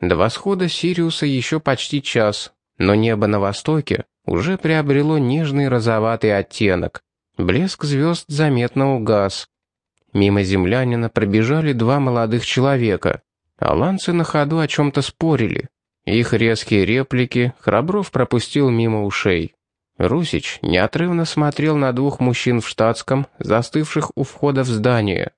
До восхода Сириуса еще почти час, но небо на востоке уже приобрело нежный розоватый оттенок. Блеск звезд заметно угас. Мимо землянина пробежали два молодых человека. Аланцы на ходу о чем-то спорили. Их резкие реплики Храбров пропустил мимо ушей. Русич неотрывно смотрел на двух мужчин в штатском, застывших у входа в здание.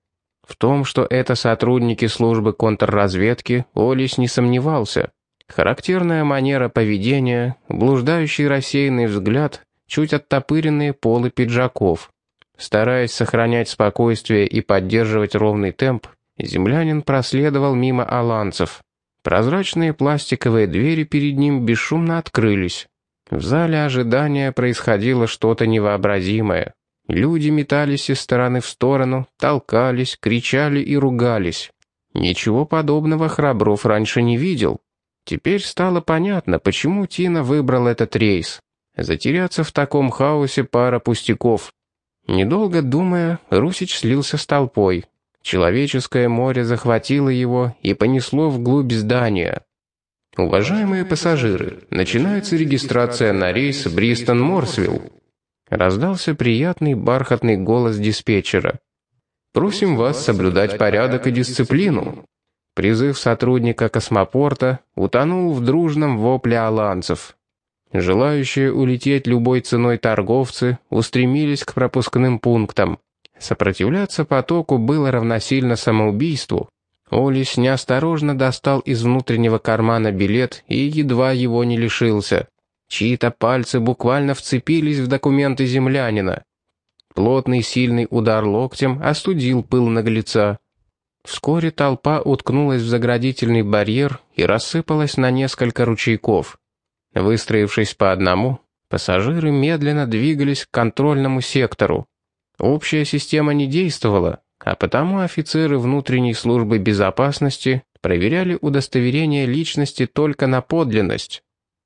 В том, что это сотрудники службы контрразведки, Олесь не сомневался. Характерная манера поведения, блуждающий рассеянный взгляд, чуть оттопыренные полы пиджаков. Стараясь сохранять спокойствие и поддерживать ровный темп, землянин проследовал мимо аланцев. Прозрачные пластиковые двери перед ним бесшумно открылись. В зале ожидания происходило что-то невообразимое. Люди метались из стороны в сторону, толкались, кричали и ругались. Ничего подобного Храбров раньше не видел. Теперь стало понятно, почему Тина выбрал этот рейс. Затеряться в таком хаосе пара пустяков. Недолго думая, Русич слился с толпой. Человеческое море захватило его и понесло вглубь здания. «Уважаемые пассажиры, начинается регистрация на рейс Бристон-Морсвилл». Раздался приятный бархатный голос диспетчера. «Просим вас соблюдать порядок и дисциплину». Призыв сотрудника космопорта утонул в дружном вопле аланцев. Желающие улететь любой ценой торговцы устремились к пропускным пунктам. Сопротивляться потоку было равносильно самоубийству. Олис неосторожно достал из внутреннего кармана билет и едва его не лишился. Чьи-то пальцы буквально вцепились в документы землянина. Плотный сильный удар локтем остудил пыл наглеца. Вскоре толпа уткнулась в заградительный барьер и рассыпалась на несколько ручейков. Выстроившись по одному, пассажиры медленно двигались к контрольному сектору. Общая система не действовала, а потому офицеры внутренней службы безопасности проверяли удостоверение личности только на подлинность.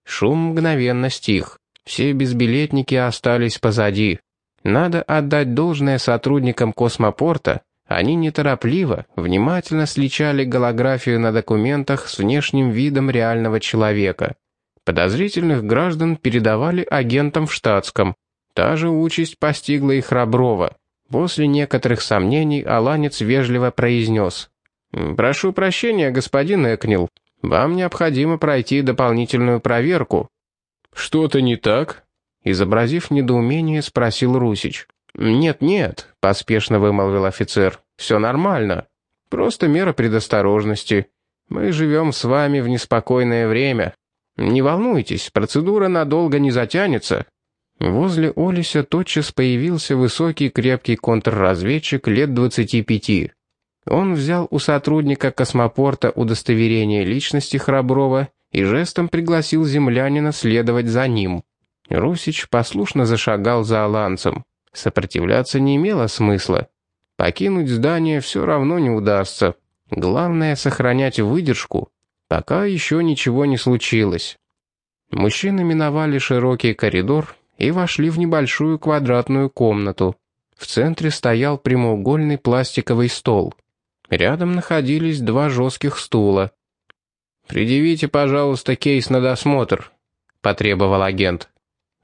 Шум мгновенно стих. Все безбилетники остались позади. Надо отдать должное сотрудникам космопорта. Они неторопливо, внимательно сличали голографию на документах с внешним видом реального человека. Подозрительных граждан передавали агентам в штатском. Та же участь постигла и Храброва. После некоторых сомнений Аланец вежливо произнес. «Прошу прощения, господин Экнил. Вам необходимо пройти дополнительную проверку». «Что-то не так?» Изобразив недоумение, спросил Русич. «Нет-нет», — поспешно вымолвил офицер. «Все нормально. Просто мера предосторожности. Мы живем с вами в неспокойное время. Не волнуйтесь, процедура надолго не затянется. Возле Олися тотчас появился высокий крепкий контрразведчик лет 25. Он взял у сотрудника космопорта удостоверение личности Храброва и жестом пригласил землянина следовать за ним. Русич послушно зашагал за аланцем. Сопротивляться не имело смысла. Покинуть здание все равно не удастся. Главное — сохранять выдержку, пока еще ничего не случилось. Мужчины миновали широкий коридор и вошли в небольшую квадратную комнату. В центре стоял прямоугольный пластиковый стол. Рядом находились два жестких стула. «Предъявите, пожалуйста, кейс на досмотр», — потребовал агент.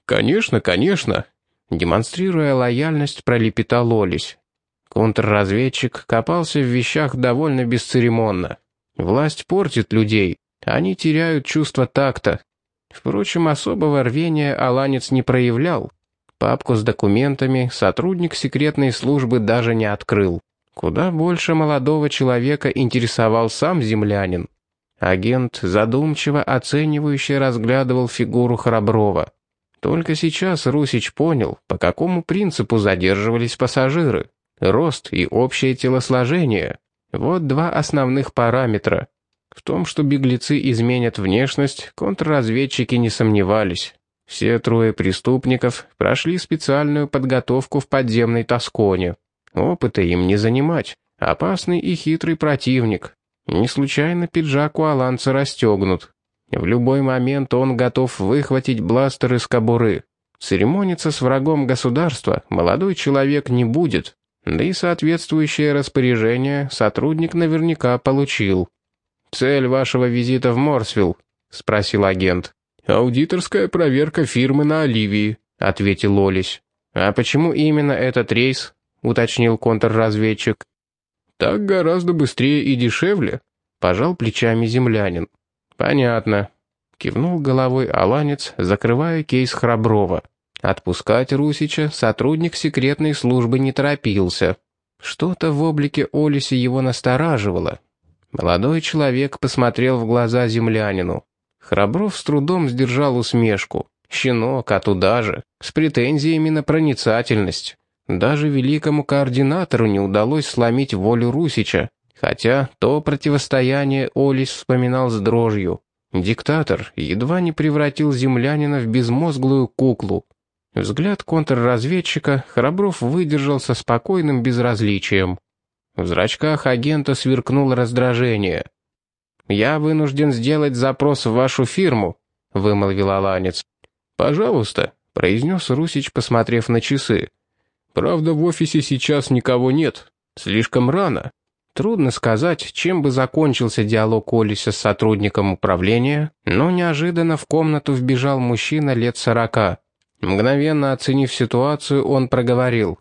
«Конечно, конечно», — демонстрируя лояльность, пролепетал Олесь. Контрразведчик копался в вещах довольно бесцеремонно. Власть портит людей, они теряют чувство такта. Впрочем, особого рвения Аланец не проявлял. Папку с документами сотрудник секретной службы даже не открыл. Куда больше молодого человека интересовал сам землянин. Агент задумчиво оценивающе разглядывал фигуру Храброва. Только сейчас Русич понял, по какому принципу задерживались пассажиры. Рост и общее телосложение. Вот два основных параметра. В том, что беглецы изменят внешность, контрразведчики не сомневались. Все трое преступников прошли специальную подготовку в подземной Тосконе. Опыта им не занимать. Опасный и хитрый противник. Не случайно пиджак у Аланца расстегнут. В любой момент он готов выхватить бластер из кобуры. Церемониться с врагом государства молодой человек не будет. Да и соответствующее распоряжение сотрудник наверняка получил. цель вашего визита в Морсвилл?» — спросил агент. «Аудиторская проверка фирмы на Оливии», — ответил Олесь. «А почему именно этот рейс?» — уточнил контрразведчик. «Так гораздо быстрее и дешевле», — пожал плечами землянин. «Понятно», — кивнул головой Аланец, закрывая кейс Храброва. Отпускать Русича сотрудник секретной службы не торопился. Что-то в облике Олиси его настораживало. Молодой человек посмотрел в глаза землянину. Храбров с трудом сдержал усмешку. Щенок, а туда же, с претензиями на проницательность. Даже великому координатору не удалось сломить волю Русича, хотя то противостояние Олис вспоминал с дрожью. Диктатор едва не превратил землянина в безмозглую куклу. Взгляд контрразведчика Храбров выдержал со спокойным безразличием. В зрачках агента сверкнуло раздражение. «Я вынужден сделать запрос в вашу фирму», — вымолвил Аланец. «Пожалуйста», — произнес Русич, посмотрев на часы. «Правда, в офисе сейчас никого нет. Слишком рано». Трудно сказать, чем бы закончился диалог Олиса с сотрудником управления, но неожиданно в комнату вбежал мужчина лет сорока. Мгновенно оценив ситуацию, он проговорил.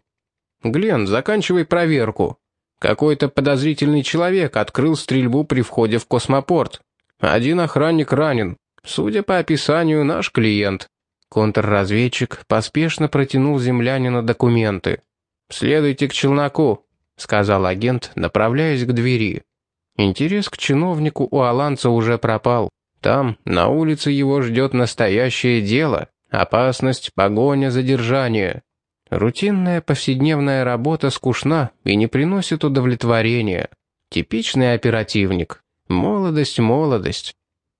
«Глен, заканчивай проверку. Какой-то подозрительный человек открыл стрельбу при входе в космопорт. Один охранник ранен. Судя по описанию, наш клиент». Контрразведчик поспешно протянул землянину документы. «Следуйте к челноку», — сказал агент, направляясь к двери. Интерес к чиновнику у Аланца уже пропал. Там, на улице, его ждет настоящее дело. Опасность, погоня, задержание. Рутинная повседневная работа скучна и не приносит удовлетворения. Типичный оперативник. Молодость, молодость.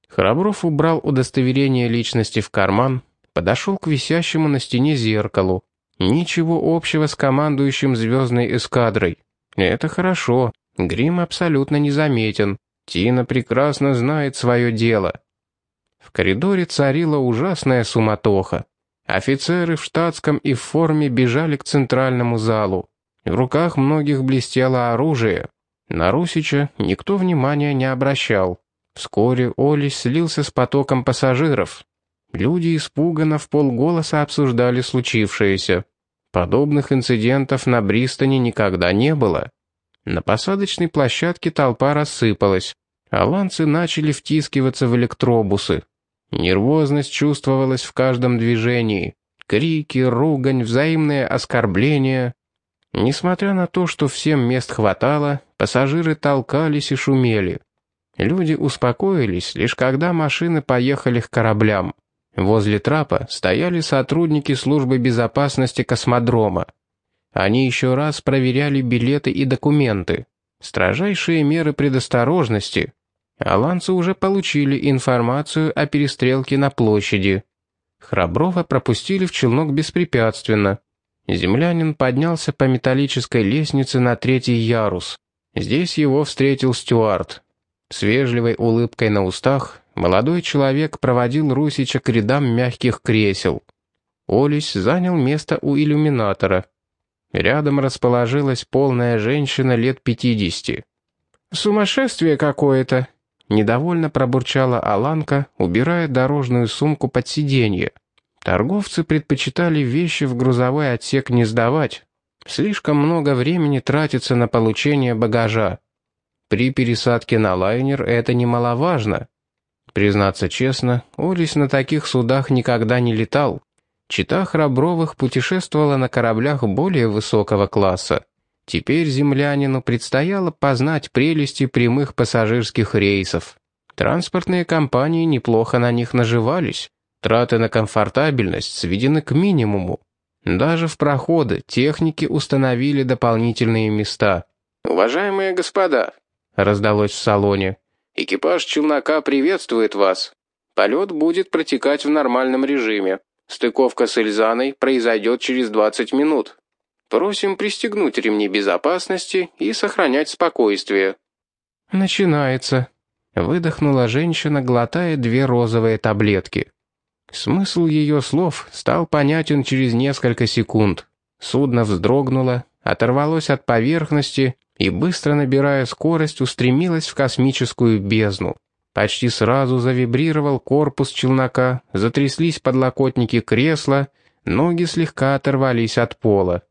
Храбров убрал удостоверение личности в карман, подошел к висящему на стене зеркалу. Ничего общего с командующим звездной эскадрой. Это хорошо. Грим абсолютно незаметен. Тина прекрасно знает свое дело. В коридоре царила ужасная суматоха. Офицеры в штатском и в форме бежали к центральному залу. В руках многих блестело оружие. На Русича никто внимания не обращал. Вскоре Олесь слился с потоком пассажиров. Люди испуганно в полголоса обсуждали случившееся. Подобных инцидентов на Бристоне никогда не было. На посадочной площадке толпа рассыпалась. Аланцы начали втискиваться в электробусы. Нервозность чувствовалась в каждом движении. Крики, ругань, взаимные оскорбления. Несмотря на то, что всем мест хватало, пассажиры толкались и шумели. Люди успокоились, лишь когда машины поехали к кораблям. Возле трапа стояли сотрудники службы безопасности космодрома. Они еще раз проверяли билеты и документы. Строжайшие меры предосторожности, Аланцы уже получили информацию о перестрелке на площади. Храброва пропустили в челнок беспрепятственно. Землянин поднялся по металлической лестнице на третий ярус. Здесь его встретил Стюарт. С вежливой улыбкой на устах молодой человек проводил Русича к рядам мягких кресел. Олесь занял место у иллюминатора. Рядом расположилась полная женщина лет пятидесяти. «Сумасшествие какое-то!» Недовольно пробурчала Аланка, убирая дорожную сумку под сиденье. Торговцы предпочитали вещи в грузовой отсек не сдавать. Слишком много времени тратится на получение багажа. При пересадке на лайнер это немаловажно. Признаться честно, Олесь на таких судах никогда не летал. Чита Храбровых путешествовала на кораблях более высокого класса. Теперь землянину предстояло познать прелести прямых пассажирских рейсов. Транспортные компании неплохо на них наживались. Траты на комфортабельность сведены к минимуму. Даже в проходы техники установили дополнительные места. «Уважаемые господа», — раздалось в салоне, — «экипаж челнока приветствует вас. Полет будет протекать в нормальном режиме. Стыковка с Эльзаной произойдет через 20 минут. Просим пристегнуть ремни безопасности и сохранять спокойствие». «Начинается», — выдохнула женщина, глотая две розовые таблетки. Смысл ее слов стал понятен через несколько секунд. Судно вздрогнуло, оторвалось от поверхности и, быстро набирая скорость, устремилась в космическую бездну. Почти сразу завибрировал корпус челнока, затряслись подлокотники кресла, ноги слегка оторвались от пола.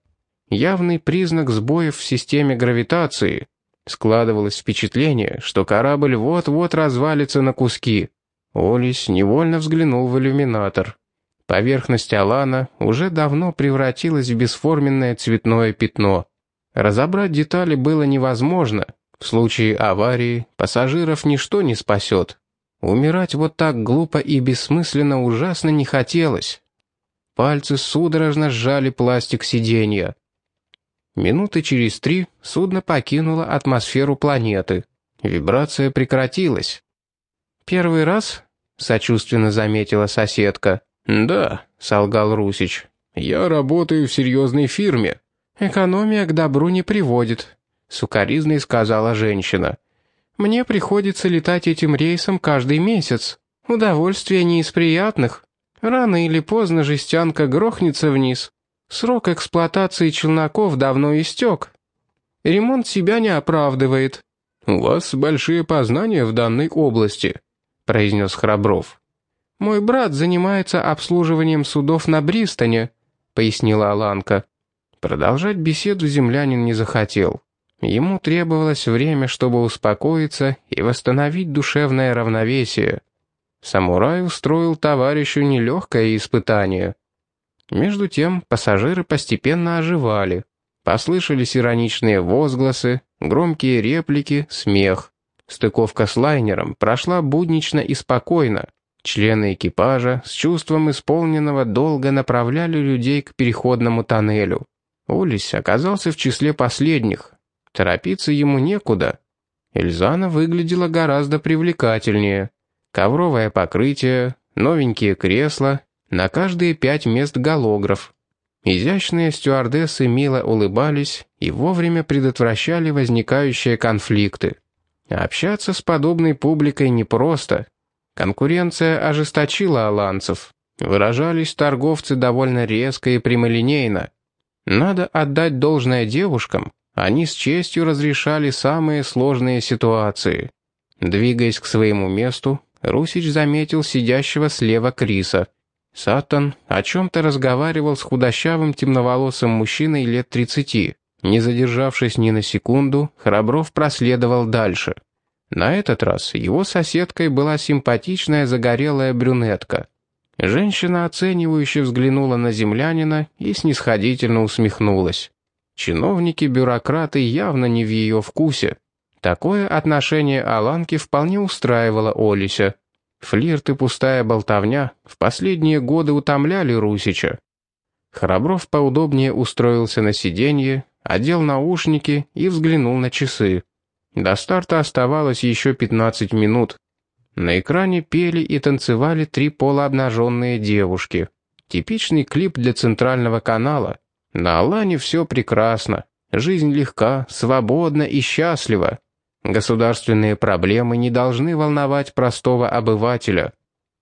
Явный признак сбоев в системе гравитации. Складывалось впечатление, что корабль вот-вот развалится на куски. Олис невольно взглянул в иллюминатор. Поверхность Алана уже давно превратилась в бесформенное цветное пятно. Разобрать детали было невозможно, в случае аварии пассажиров ничто не спасет. Умирать вот так глупо и бессмысленно ужасно не хотелось. Пальцы судорожно сжали пластик сиденья. Минуты через три судно покинуло атмосферу планеты. Вибрация прекратилась. «Первый раз?» — сочувственно заметила соседка. «Да», — солгал Русич. «Я работаю в серьезной фирме». «Экономия к добру не приводит», сукоризной сказала женщина. «Мне приходится летать этим рейсом каждый месяц. Удовольствие не из приятных. Рано или поздно жестянка грохнется вниз. Срок эксплуатации челноков давно истек. Ремонт себя не оправдывает». «У вас большие познания в данной области», — произнес Храбров. «Мой брат занимается обслуживанием судов на Бристоне», — пояснила Аланка. Продолжать беседу землянин не захотел. Ему требовалось время, чтобы успокоиться и восстановить душевное равновесие. Самурай устроил товарищу нелегкое испытание. Между тем пассажиры постепенно оживали. Послышались ироничные возгласы, громкие реплики, смех. Стыковка с лайнером прошла буднично и спокойно. Члены экипажа с чувством исполненного долга направляли людей к переходному тоннелю. Улис оказался в числе последних, Торопиться ему некуда. Эльзана выглядела гораздо привлекательнее. Ковровое покрытие, новенькие кресла, на каждые пять мест голограф. Изящные стюардессы мило улыбались и вовремя предотвращали возникающие конфликты. Общаться с подобной публикой непросто. Конкуренция ожесточила аланцев. Выражались торговцы довольно резко и прямолинейно. Надо отдать должное девушкам, они с честью разрешали самые сложные ситуации. Двигаясь к своему месту, Русич заметил сидящего слева Криса. Сатан о чем-то разговаривал с худощавым темноволосым мужчиной лет тридцати. Не задержавшись ни на секунду, Храбров проследовал дальше. На этот раз его соседкой была симпатичная загорелая брюнетка. Женщина оценивающе взглянула на землянина и снисходительно усмехнулась. Чиновники-бюрократы явно не в ее вкусе. Такое отношение Аланки вполне устраивало Олися. Флирт и пустая болтовня в последние годы утомляли Русича. Храбров поудобнее устроился на сиденье, одел наушники и взглянул на часы. До старта оставалось еще 15 минут. На экране пели и танцевали три полуобнаженные девушки. Типичный клип для центрального канала — на Алане все прекрасно. Жизнь легка, свободна и счастлива. Государственные проблемы не должны волновать простого обывателя.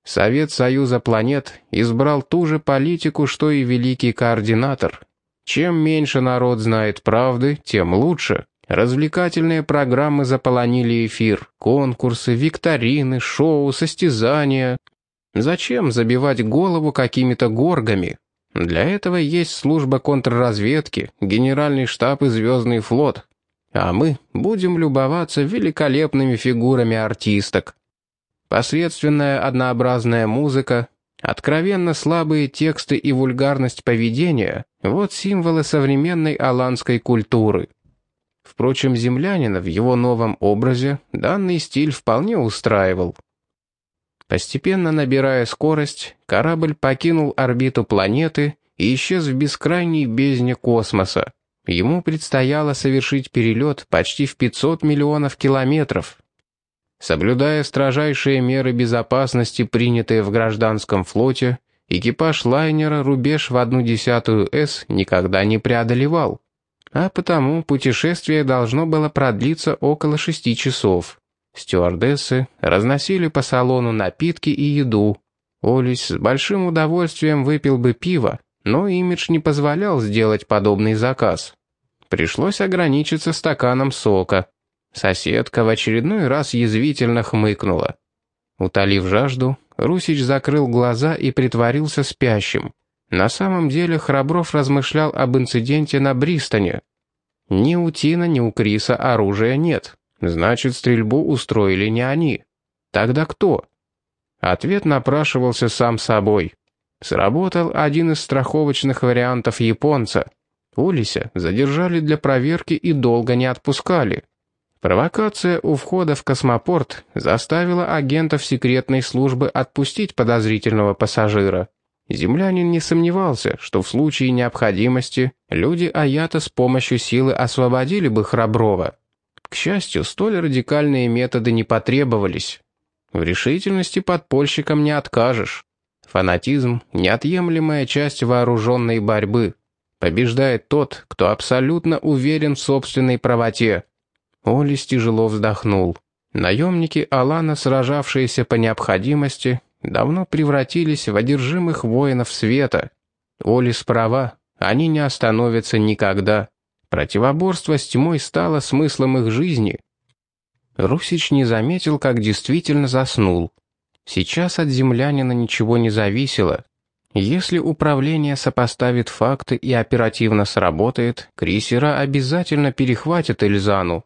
Совет Союза планет избрал ту же политику, что и великий координатор. Чем меньше народ знает правды, тем лучше. Развлекательные программы заполонили эфир. Конкурсы, викторины, шоу, состязания. Зачем забивать голову какими-то горгами? Для этого есть служба контрразведки, генеральный штаб и звездный флот. А мы будем любоваться великолепными фигурами артисток. Посредственная однообразная музыка, откровенно слабые тексты и вульгарность поведения — вот символы современной аланской культуры. Впрочем, землянина в его новом образе данный стиль вполне устраивал. Постепенно набирая скорость, корабль покинул орбиту планеты и исчез в бескрайней бездне космоса. Ему предстояло совершить перелет почти в 500 миллионов километров. Соблюдая строжайшие меры безопасности, принятые в гражданском флоте, экипаж лайнера рубеж в одну десятую С никогда не преодолевал. А потому путешествие должно было продлиться около шести часов. Стюардессы разносили по салону напитки и еду. Олис с большим удовольствием выпил бы пиво, но имидж не позволял сделать подобный заказ. Пришлось ограничиться стаканом сока. Соседка в очередной раз язвительно хмыкнула. Утолив жажду, Русич закрыл глаза и притворился спящим. На самом деле Храбров размышлял об инциденте на Бристоне. Ни у Тина, ни у Криса оружия нет. Значит, стрельбу устроили не они. Тогда кто? Ответ напрашивался сам собой. Сработал один из страховочных вариантов японца. Улися задержали для проверки и долго не отпускали. Провокация у входа в космопорт заставила агентов секретной службы отпустить подозрительного пассажира. Землянин не сомневался, что в случае необходимости люди Аята с помощью силы освободили бы Храброва. К счастью, столь радикальные методы не потребовались. В решительности подпольщикам не откажешь. Фанатизм — неотъемлемая часть вооруженной борьбы. Побеждает тот, кто абсолютно уверен в собственной правоте. Олис тяжело вздохнул. Наемники Алана, сражавшиеся по необходимости, давно превратились в одержимых воинов света. Олис права, они не остановятся никогда. Противоборство с тьмой стало смыслом их жизни. Русич не заметил, как действительно заснул. Сейчас от землянина ничего не зависело. Если управление сопоставит факты и оперативно сработает, крейсера обязательно перехватят Эльзану.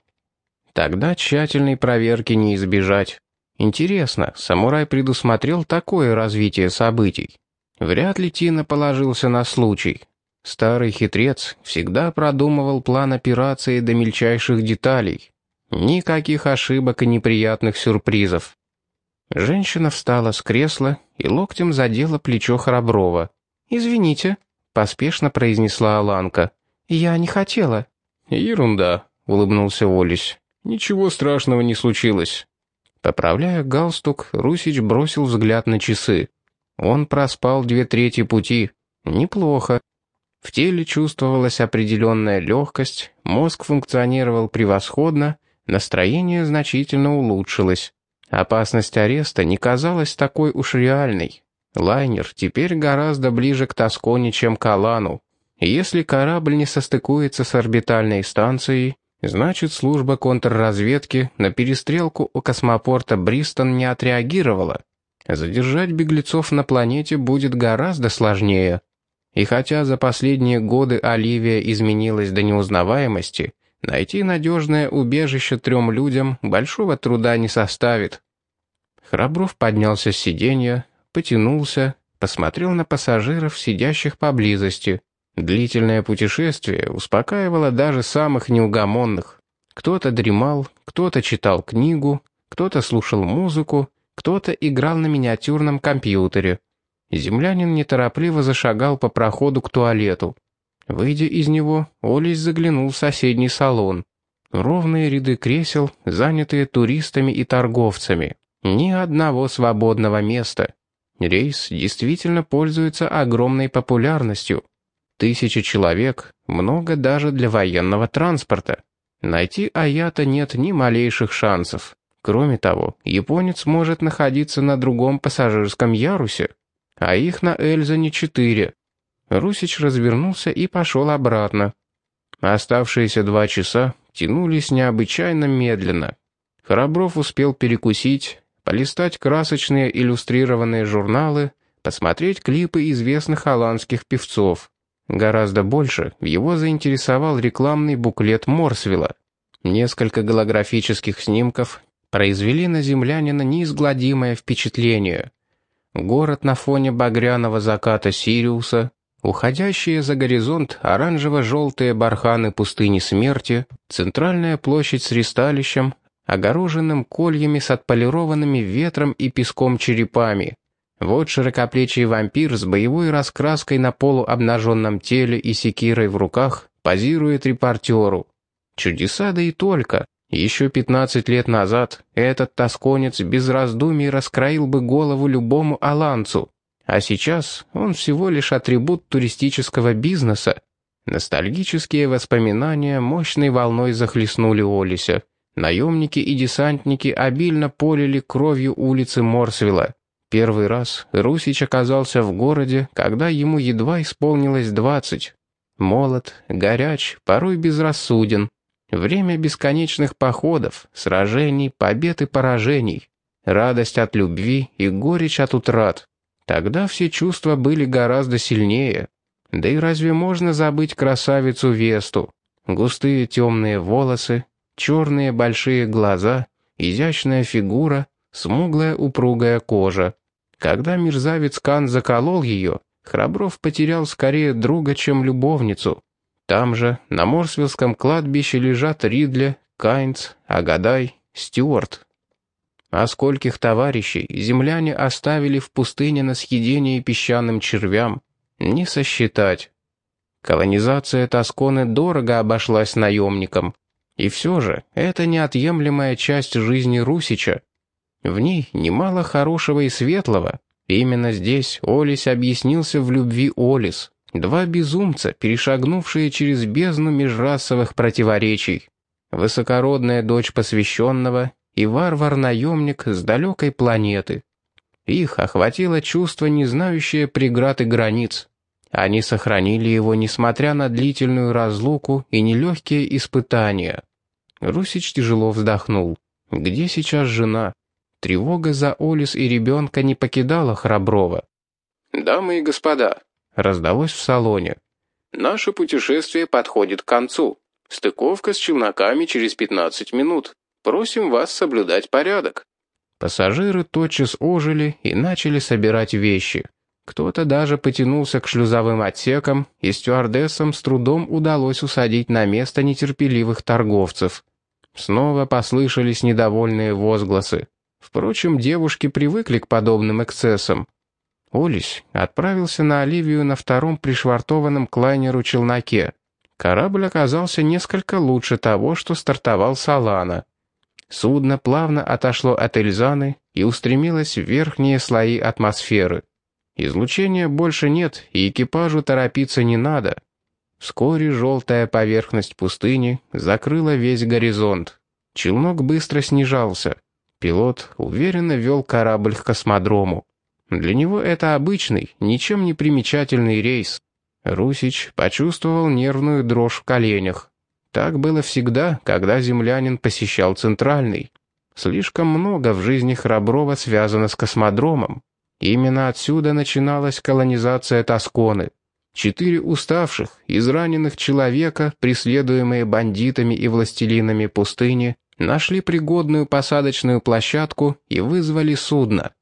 Тогда тщательной проверки не избежать. Интересно, самурай предусмотрел такое развитие событий? Вряд ли Тина положился на случай. Старый хитрец всегда продумывал план операции до мельчайших деталей. Никаких ошибок и неприятных сюрпризов. Женщина встала с кресла и локтем задела плечо Храброва. «Извините», — поспешно произнесла Аланка. «Я не хотела». «Ерунда», — улыбнулся Олесь. «Ничего страшного не случилось». Поправляя галстук, Русич бросил взгляд на часы. Он проспал две трети пути. Неплохо. В теле чувствовалась определенная легкость, мозг функционировал превосходно, настроение значительно улучшилось. Опасность ареста не казалась такой уж реальной. Лайнер теперь гораздо ближе к Тосконе, чем к Алану. Если корабль не состыкуется с орбитальной станцией, значит служба контрразведки на перестрелку у космопорта Бристон не отреагировала. Задержать беглецов на планете будет гораздо сложнее. И хотя за последние годы Оливия изменилась до неузнаваемости, найти надежное убежище трем людям большого труда не составит. Храбров поднялся с сиденья, потянулся, посмотрел на пассажиров, сидящих поблизости. Длительное путешествие успокаивало даже самых неугомонных. Кто-то дремал, кто-то читал книгу, кто-то слушал музыку, кто-то играл на миниатюрном компьютере. Землянин неторопливо зашагал по проходу к туалету. Выйдя из него, Олесь заглянул в соседний салон. Ровные ряды кресел, занятые туристами и торговцами. Ни одного свободного места. Рейс действительно пользуется огромной популярностью. Тысячи человек, много даже для военного транспорта. Найти Аята нет ни малейших шансов. Кроме того, японец может находиться на другом пассажирском ярусе а их на Эльзане четыре. Русич развернулся и пошел обратно. Оставшиеся два часа тянулись необычайно медленно. Храбров успел перекусить, полистать красочные иллюстрированные журналы, посмотреть клипы известных голландских певцов. Гораздо больше его заинтересовал рекламный буклет Морсвилла. Несколько голографических снимков произвели на землянина неизгладимое впечатление. Город на фоне багряного заката Сириуса, уходящие за горизонт оранжево-желтые барханы пустыни смерти, центральная площадь с ристалищем, огороженным кольями с отполированными ветром и песком черепами. Вот широкоплечий вампир с боевой раскраской на полуобнаженном теле и секирой в руках позирует репортеру. Чудеса да и только. Еще 15 лет назад этот тосконец без раздумий раскроил бы голову любому аланцу, а сейчас он всего лишь атрибут туристического бизнеса. Ностальгические воспоминания мощной волной захлестнули Олися. Наемники и десантники обильно полили кровью улицы Морсвилла. Первый раз Русич оказался в городе, когда ему едва исполнилось двадцать. молод, горяч, порой безрассуден. Время бесконечных походов, сражений, побед и поражений. Радость от любви и горечь от утрат. Тогда все чувства были гораздо сильнее. Да и разве можно забыть красавицу Весту? Густые темные волосы, черные большие глаза, изящная фигура, смуглая упругая кожа. Когда мерзавец Кан заколол ее, Храбров потерял скорее друга, чем любовницу. Там же, на Морсвиллском кладбище, лежат Ридли, Кайнц, Агадай, Стюарт. А скольких товарищей земляне оставили в пустыне на съедение песчаным червям, не сосчитать. Колонизация Тосконы дорого обошлась наемникам. И все же, это неотъемлемая часть жизни Русича. В ней немало хорошего и светлого. Именно здесь Олис объяснился в любви Олис. Два безумца, перешагнувшие через бездну межрасовых противоречий. Высокородная дочь посвященного и варвар-наемник с далекой планеты. Их охватило чувство, не знающее преград и границ. Они сохранили его, несмотря на длительную разлуку и нелегкие испытания. Русич тяжело вздохнул. Где сейчас жена? Тревога за Олис и ребенка не покидала Храброва. «Дамы и господа», — раздалось в салоне. «Наше путешествие подходит к концу. Стыковка с челноками через 15 минут. Просим вас соблюдать порядок». Пассажиры тотчас ожили и начали собирать вещи. Кто-то даже потянулся к шлюзовым отсекам, и стюардессам с трудом удалось усадить на место нетерпеливых торговцев. Снова послышались недовольные возгласы. Впрочем, девушки привыкли к подобным эксцессам. Олесь отправился на Оливию на втором пришвартованном к лайнеру челноке. Корабль оказался несколько лучше того, что стартовал с Алана. Судно плавно отошло от Эльзаны и устремилось в верхние слои атмосферы. Излучения больше нет, и экипажу торопиться не надо. Вскоре желтая поверхность пустыни закрыла весь горизонт. Челнок быстро снижался. Пилот уверенно вел корабль к космодрому. Для него это обычный, ничем не примечательный рейс. Русич почувствовал нервную дрожь в коленях. Так было всегда, когда землянин посещал Центральный. Слишком много в жизни Храброва связано с космодромом. Именно отсюда начиналась колонизация Тосконы. Четыре уставших, израненных человека, преследуемые бандитами и властелинами пустыни, нашли пригодную посадочную площадку и вызвали судно.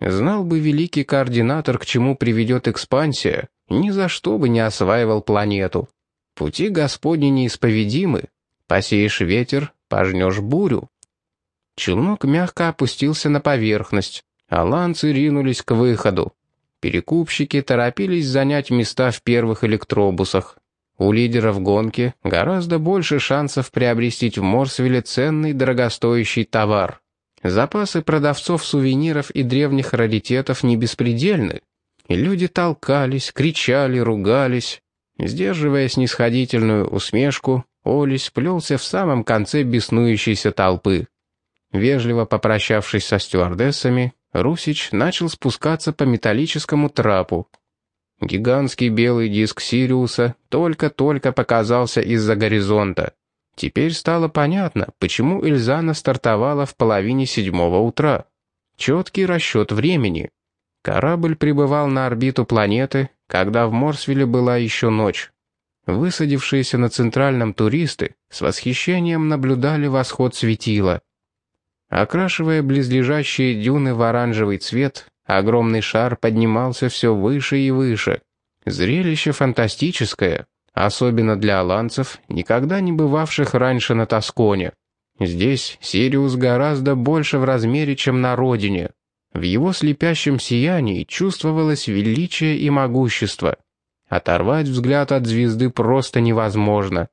Знал бы великий координатор, к чему приведет экспансия, ни за что бы не осваивал планету. Пути Господни неисповедимы. Посеешь ветер, пожнешь бурю. Челнок мягко опустился на поверхность, а ланцы ринулись к выходу. Перекупщики торопились занять места в первых электробусах. У лидеров гонки гораздо больше шансов приобрести в Морсвилле ценный дорогостоящий товар. Запасы продавцов сувениров и древних раритетов не беспредельны. И люди толкались, кричали, ругались. Сдерживая снисходительную усмешку, Олесь плелся в самом конце беснующейся толпы. Вежливо попрощавшись со стюардессами, Русич начал спускаться по металлическому трапу, Гигантский белый диск Сириуса только-только показался из-за горизонта. Теперь стало понятно, почему Эльзана стартовала в половине седьмого утра. Четкий расчет времени. Корабль прибывал на орбиту планеты, когда в Морсвилле была еще ночь. Высадившиеся на центральном туристы с восхищением наблюдали восход светила. Окрашивая близлежащие дюны в оранжевый цвет, Огромный шар поднимался все выше и выше. Зрелище фантастическое, особенно для аланцев, никогда не бывавших раньше на Тосконе. Здесь Сириус гораздо больше в размере, чем на родине. В его слепящем сиянии чувствовалось величие и могущество. Оторвать взгляд от звезды просто невозможно.